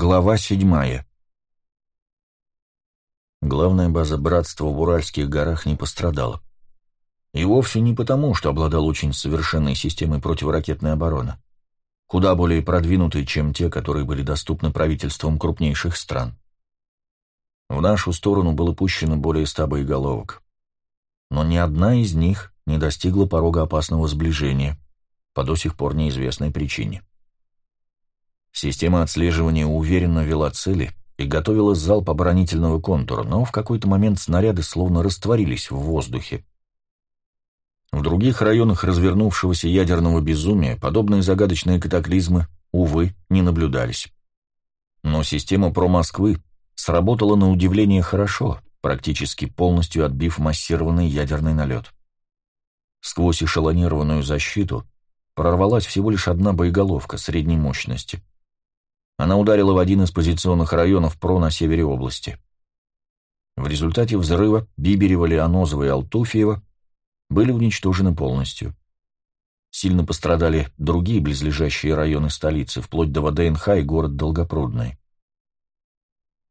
Глава седьмая. Главная база братства в Уральских горах не пострадала. И вовсе не потому, что обладал очень совершенной системой противоракетной обороны, куда более продвинутой, чем те, которые были доступны правительствам крупнейших стран. В нашу сторону было пущено более ста боеголовок. Но ни одна из них не достигла порога опасного сближения, по до сих пор неизвестной причине. Система отслеживания уверенно вела цели и готовила залп оборонительного контура, но в какой-то момент снаряды словно растворились в воздухе. В других районах развернувшегося ядерного безумия подобные загадочные катаклизмы, увы, не наблюдались. Но система про Москвы сработала на удивление хорошо, практически полностью отбив массированный ядерный налет. Сквозь эшелонированную защиту прорвалась всего лишь одна боеголовка средней мощности. Она ударила в один из позиционных районов ПРО на севере области. В результате взрыва Биберева, Леонозова и Алтуфьева были уничтожены полностью. Сильно пострадали другие близлежащие районы столицы, вплоть до ВДНХ и город Долгопрудный.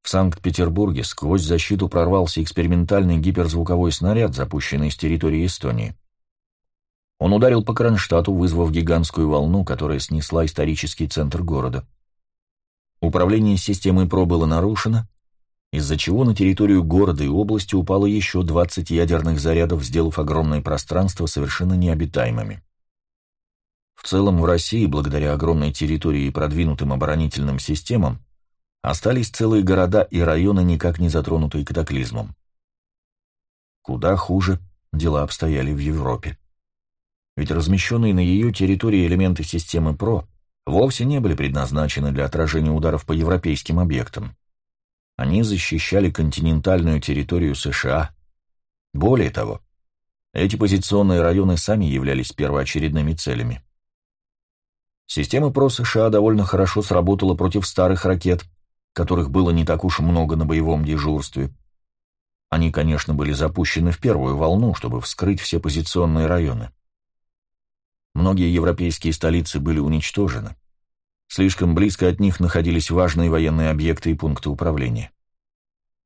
В Санкт-Петербурге сквозь защиту прорвался экспериментальный гиперзвуковой снаряд, запущенный с территории Эстонии. Он ударил по Кронштадту, вызвав гигантскую волну, которая снесла исторический центр города. Управление системой ПРО было нарушено, из-за чего на территорию города и области упало еще 20 ядерных зарядов, сделав огромное пространство совершенно необитаемыми. В целом в России, благодаря огромной территории и продвинутым оборонительным системам, остались целые города и районы, никак не затронутые катаклизмом. Куда хуже дела обстояли в Европе. Ведь размещенные на ее территории элементы системы ПРО вовсе не были предназначены для отражения ударов по европейским объектам. Они защищали континентальную территорию США. Более того, эти позиционные районы сами являлись первоочередными целями. Система ПРО США довольно хорошо сработала против старых ракет, которых было не так уж много на боевом дежурстве. Они, конечно, были запущены в первую волну, чтобы вскрыть все позиционные районы. Многие европейские столицы были уничтожены. Слишком близко от них находились важные военные объекты и пункты управления.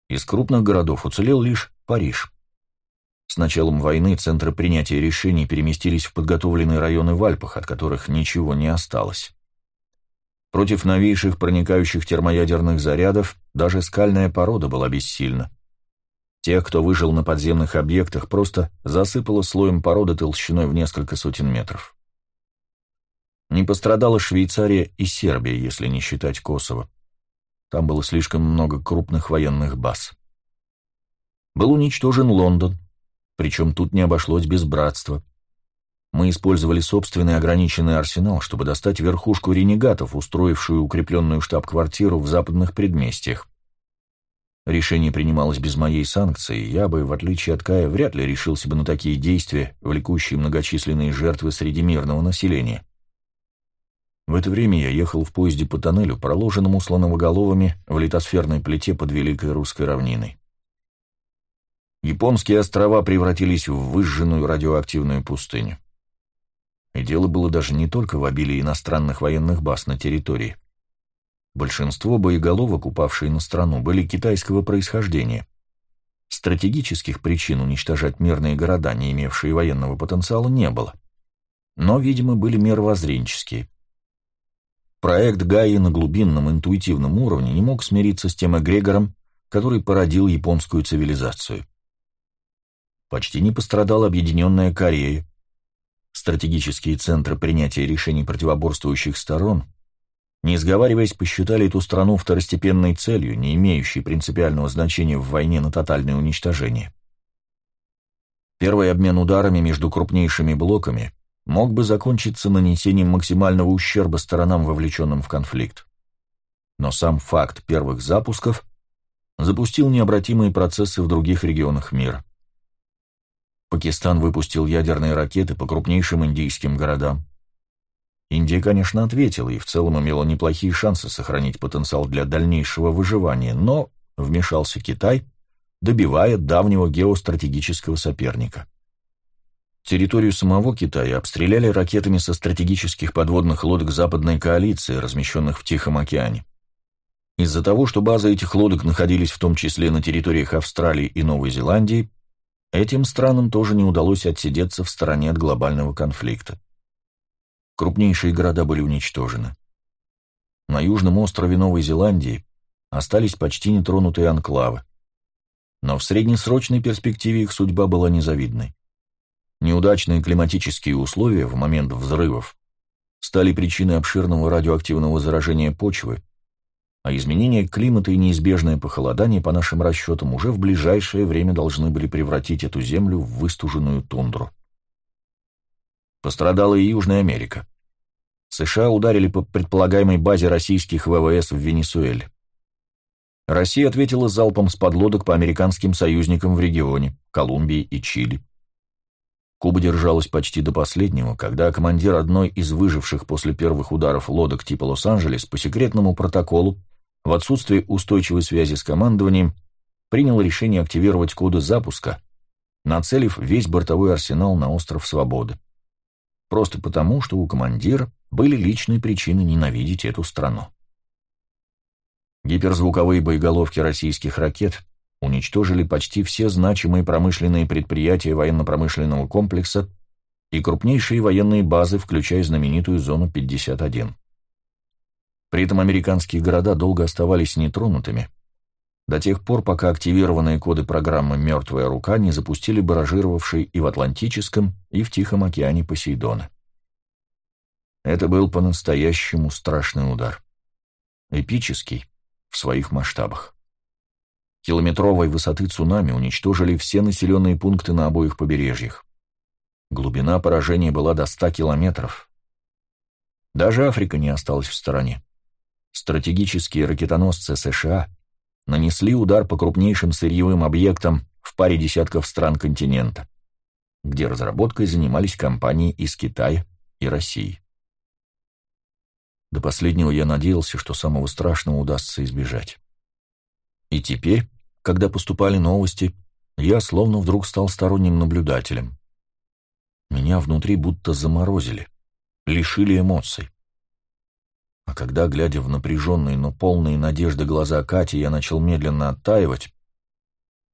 Из крупных городов уцелел лишь Париж. С началом войны центры принятия решений переместились в подготовленные районы в Альпах, от которых ничего не осталось. Против новейших проникающих термоядерных зарядов даже скальная порода была бессильна. Тех, кто выжил на подземных объектах, просто засыпало слоем породы толщиной в несколько сотен метров. Не пострадала Швейцария и Сербия, если не считать Косово. Там было слишком много крупных военных баз. Был уничтожен Лондон, причем тут не обошлось без братства. Мы использовали собственный ограниченный арсенал, чтобы достать верхушку ренегатов, устроившую укрепленную штаб-квартиру в западных предместьях. Решение принималось без моей санкции, я бы, в отличие от Кая, вряд ли решился бы на такие действия, влекущие многочисленные жертвы среди мирного населения. В это время я ехал в поезде по тоннелю, проложенному слоновоголовыми в литосферной плите под Великой Русской равниной. Японские острова превратились в выжженную радиоактивную пустыню. И дело было даже не только в обилии иностранных военных баз на территории. Большинство боеголовок, упавшие на страну, были китайского происхождения. Стратегических причин уничтожать мирные города, не имевшие военного потенциала, не было. Но, видимо, были мировоззренческие. Проект Гаи на глубинном интуитивном уровне не мог смириться с тем эгрегором, который породил японскую цивилизацию. Почти не пострадала объединенная Корея. Стратегические центры принятия решений противоборствующих сторон, не сговариваясь, посчитали эту страну второстепенной целью, не имеющей принципиального значения в войне на тотальное уничтожение. Первый обмен ударами между крупнейшими блоками мог бы закончиться нанесением максимального ущерба сторонам, вовлеченным в конфликт. Но сам факт первых запусков запустил необратимые процессы в других регионах мира. Пакистан выпустил ядерные ракеты по крупнейшим индийским городам. Индия, конечно, ответила и в целом имела неплохие шансы сохранить потенциал для дальнейшего выживания, но вмешался Китай, добивая давнего геостратегического соперника. Территорию самого Китая обстреляли ракетами со стратегических подводных лодок западной коалиции, размещенных в Тихом океане. Из-за того, что базы этих лодок находились в том числе на территориях Австралии и Новой Зеландии, этим странам тоже не удалось отсидеться в стороне от глобального конфликта. Крупнейшие города были уничтожены. На южном острове Новой Зеландии остались почти нетронутые анклавы. Но в среднесрочной перспективе их судьба была незавидной. Неудачные климатические условия в момент взрывов стали причиной обширного радиоактивного заражения почвы а изменение климата и неизбежное похолодание, по нашим расчетам, уже в ближайшее время должны были превратить эту землю в выстуженную тундру. Пострадала и Южная Америка. США ударили по предполагаемой базе российских ВВС в Венесуэле. Россия ответила залпом с подлодок по американским союзникам в регионе, Колумбии и Чили. Куба держалась почти до последнего, когда командир одной из выживших после первых ударов лодок типа «Лос-Анджелес» по секретному протоколу в отсутствие устойчивой связи с командованием, принял решение активировать коды запуска, нацелив весь бортовой арсенал на остров Свободы. Просто потому, что у командира были личные причины ненавидеть эту страну. Гиперзвуковые боеголовки российских ракет уничтожили почти все значимые промышленные предприятия военно-промышленного комплекса и крупнейшие военные базы, включая знаменитую зону 51. При этом американские города долго оставались нетронутыми, до тех пор, пока активированные коды программы «Мертвая рука» не запустили баражировавшие и в Атлантическом, и в Тихом океане Посейдона. Это был по-настоящему страшный удар. Эпический в своих масштабах. Километровой высоты цунами уничтожили все населенные пункты на обоих побережьях. Глубина поражения была до 100 километров. Даже Африка не осталась в стороне стратегические ракетоносцы США нанесли удар по крупнейшим сырьевым объектам в паре десятков стран континента, где разработкой занимались компании из Китая и России. До последнего я надеялся, что самого страшного удастся избежать. И теперь, когда поступали новости, я словно вдруг стал сторонним наблюдателем. Меня внутри будто заморозили, лишили эмоций. А когда, глядя в напряженные, но полные надежды глаза Кати, я начал медленно оттаивать,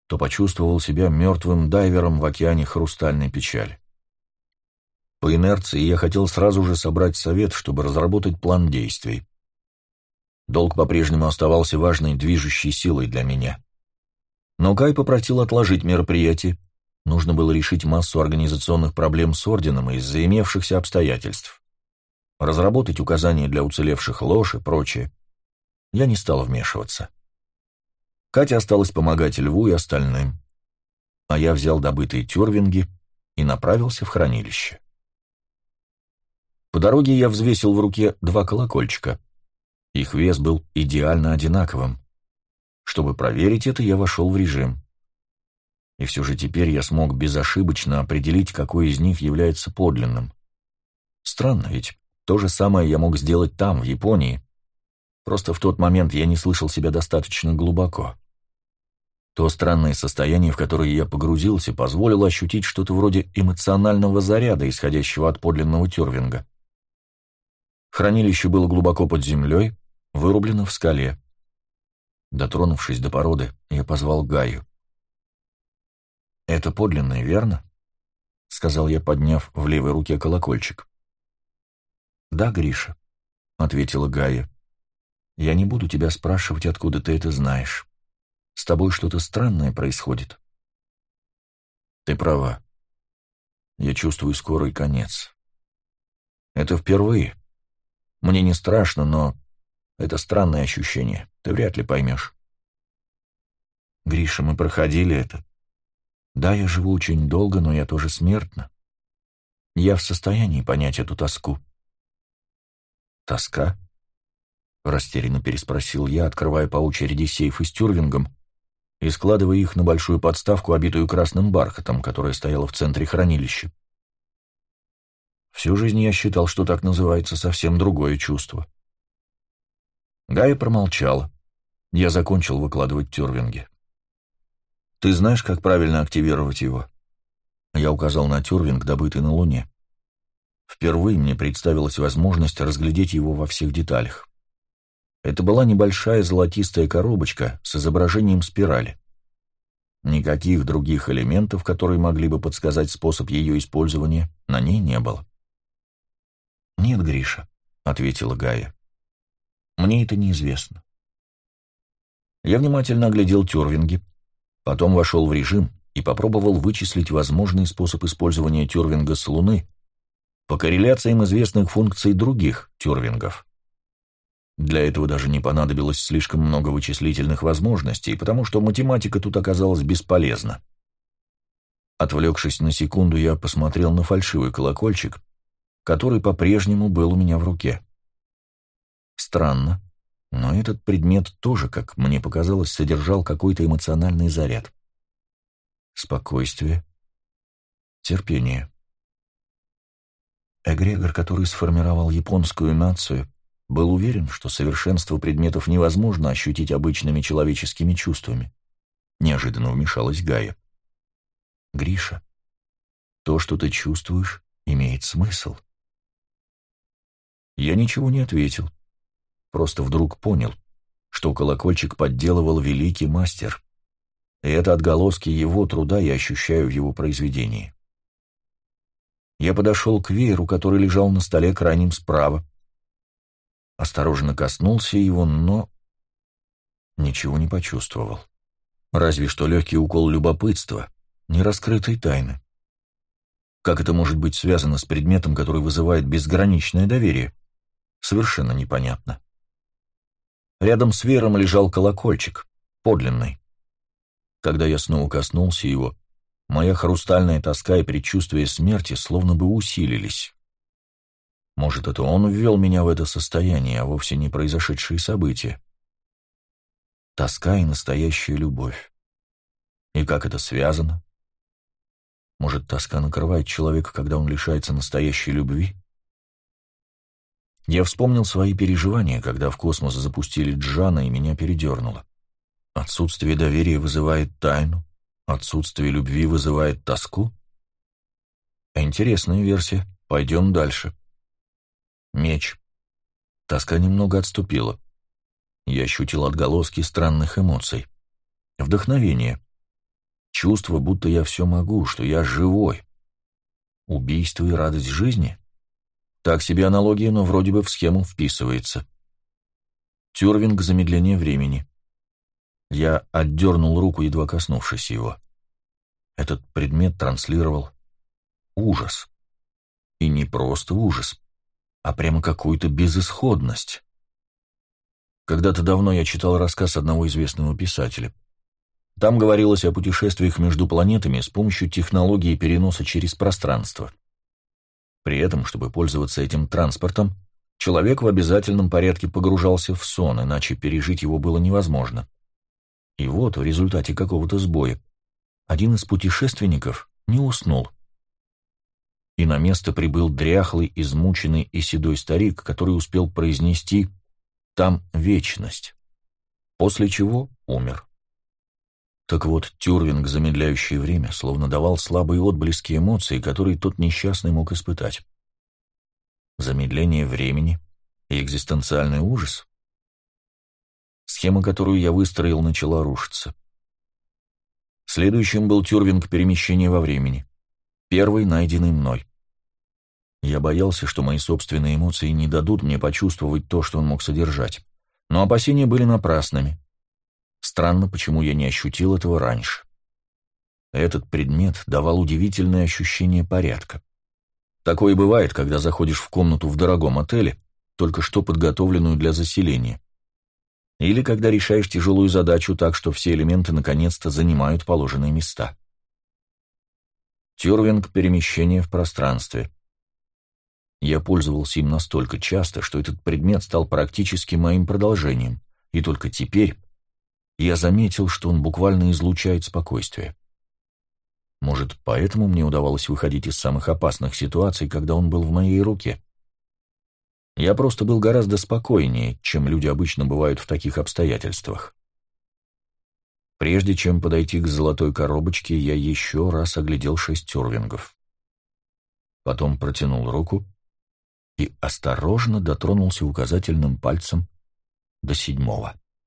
то почувствовал себя мертвым дайвером в океане хрустальной печали. По инерции я хотел сразу же собрать совет, чтобы разработать план действий. Долг по-прежнему оставался важной движущей силой для меня. Но Кай попросил отложить мероприятие. Нужно было решить массу организационных проблем с Орденом из-за имевшихся обстоятельств разработать указания для уцелевших лож и прочее. Я не стал вмешиваться. Катя осталась помогать Льву и остальным, а я взял добытые тюрвинги и направился в хранилище. По дороге я взвесил в руке два колокольчика. Их вес был идеально одинаковым. Чтобы проверить это, я вошел в режим. И все же теперь я смог безошибочно определить, какой из них является подлинным. Странно ведь. То же самое я мог сделать там, в Японии. Просто в тот момент я не слышал себя достаточно глубоко. То странное состояние, в которое я погрузился, позволило ощутить что-то вроде эмоционального заряда, исходящего от подлинного тюрвинга. Хранилище было глубоко под землей, вырублено в скале. Дотронувшись до породы, я позвал Гаю. «Это подлинное, верно?» — сказал я, подняв в левой руке колокольчик. «Да, Гриша», — ответила Гая. «Я не буду тебя спрашивать, откуда ты это знаешь. С тобой что-то странное происходит». «Ты права. Я чувствую скорый конец. Это впервые. Мне не страшно, но это странное ощущение. Ты вряд ли поймешь». «Гриша, мы проходили это. Да, я живу очень долго, но я тоже смертна. Я в состоянии понять эту тоску». «Тоска?» — растерянно переспросил я, открывая по очереди сейфы с тюрвингом и складывая их на большую подставку, обитую красным бархатом, которая стояла в центре хранилища. Всю жизнь я считал, что так называется совсем другое чувство. Гая промолчала. Я закончил выкладывать тюрвинги. «Ты знаешь, как правильно активировать его?» Я указал на тюрвинг, добытый на Луне. Впервые мне представилась возможность разглядеть его во всех деталях. Это была небольшая золотистая коробочка с изображением спирали. Никаких других элементов, которые могли бы подсказать способ ее использования, на ней не было. «Нет, Гриша», — ответила Гая. «Мне это неизвестно». Я внимательно оглядел тюрвинги, потом вошел в режим и попробовал вычислить возможный способ использования тюрвинга с Луны по корреляциям известных функций других тюрвингов. Для этого даже не понадобилось слишком много вычислительных возможностей, потому что математика тут оказалась бесполезна. Отвлекшись на секунду, я посмотрел на фальшивый колокольчик, который по-прежнему был у меня в руке. Странно, но этот предмет тоже, как мне показалось, содержал какой-то эмоциональный заряд. Спокойствие, терпение. Эгрегор, который сформировал японскую нацию, был уверен, что совершенство предметов невозможно ощутить обычными человеческими чувствами. Неожиданно вмешалась Гая. «Гриша, то, что ты чувствуешь, имеет смысл». Я ничего не ответил. Просто вдруг понял, что колокольчик подделывал великий мастер. И это отголоски его труда я ощущаю в его произведении. Я подошел к вееру, который лежал на столе крайним справа. Осторожно коснулся его, но ничего не почувствовал. Разве что легкий укол любопытства, нераскрытой тайны. Как это может быть связано с предметом, который вызывает безграничное доверие? Совершенно непонятно. Рядом с Вером лежал колокольчик, подлинный. Когда я снова коснулся его, моя хрустальная тоска и предчувствие смерти словно бы усилились. Может, это он ввел меня в это состояние, а вовсе не произошедшие события. Тоска и настоящая любовь. И как это связано? Может, тоска накрывает человека, когда он лишается настоящей любви? Я вспомнил свои переживания, когда в космос запустили Джана, и меня передернуло. Отсутствие доверия вызывает тайну, отсутствие любви вызывает тоску. Интересная версия. Пойдем дальше. Меч. Тоска немного отступила. Я ощутил отголоски странных эмоций. Вдохновение. Чувство, будто я все могу, что я живой. Убийство и радость жизни — так себе аналогия, но вроде бы в схему вписывается. Тюрвинг замедление времени. Я отдернул руку, едва коснувшись его. Этот предмет транслировал ужас. И не просто ужас, а прямо какую-то безысходность. Когда-то давно я читал рассказ одного известного писателя. Там говорилось о путешествиях между планетами с помощью технологии переноса через пространство. При этом, чтобы пользоваться этим транспортом, человек в обязательном порядке погружался в сон, иначе пережить его было невозможно. И вот, в результате какого-то сбоя, один из путешественников не уснул. И на место прибыл дряхлый, измученный и седой старик, который успел произнести «там вечность», после чего умер. Так вот, Тюрвинг, замедляющий время, словно давал слабые отблески эмоций, которые тот несчастный мог испытать. Замедление времени и экзистенциальный ужас. Схема, которую я выстроил, начала рушиться. Следующим был Тюрвинг перемещения во времени. Первый, найденный мной. Я боялся, что мои собственные эмоции не дадут мне почувствовать то, что он мог содержать. Но опасения были напрасными. Странно, почему я не ощутил этого раньше. Этот предмет давал удивительное ощущение порядка. Такое бывает, когда заходишь в комнату в дорогом отеле, только что подготовленную для заселения. Или когда решаешь тяжелую задачу так, что все элементы наконец-то занимают положенные места. Тюрвинг — перемещение в пространстве. Я пользовался им настолько часто, что этот предмет стал практически моим продолжением, и только теперь, я заметил, что он буквально излучает спокойствие. Может, поэтому мне удавалось выходить из самых опасных ситуаций, когда он был в моей руке. Я просто был гораздо спокойнее, чем люди обычно бывают в таких обстоятельствах. Прежде чем подойти к золотой коробочке, я еще раз оглядел шесть тюрвингов. Потом протянул руку и осторожно дотронулся указательным пальцем до седьмого.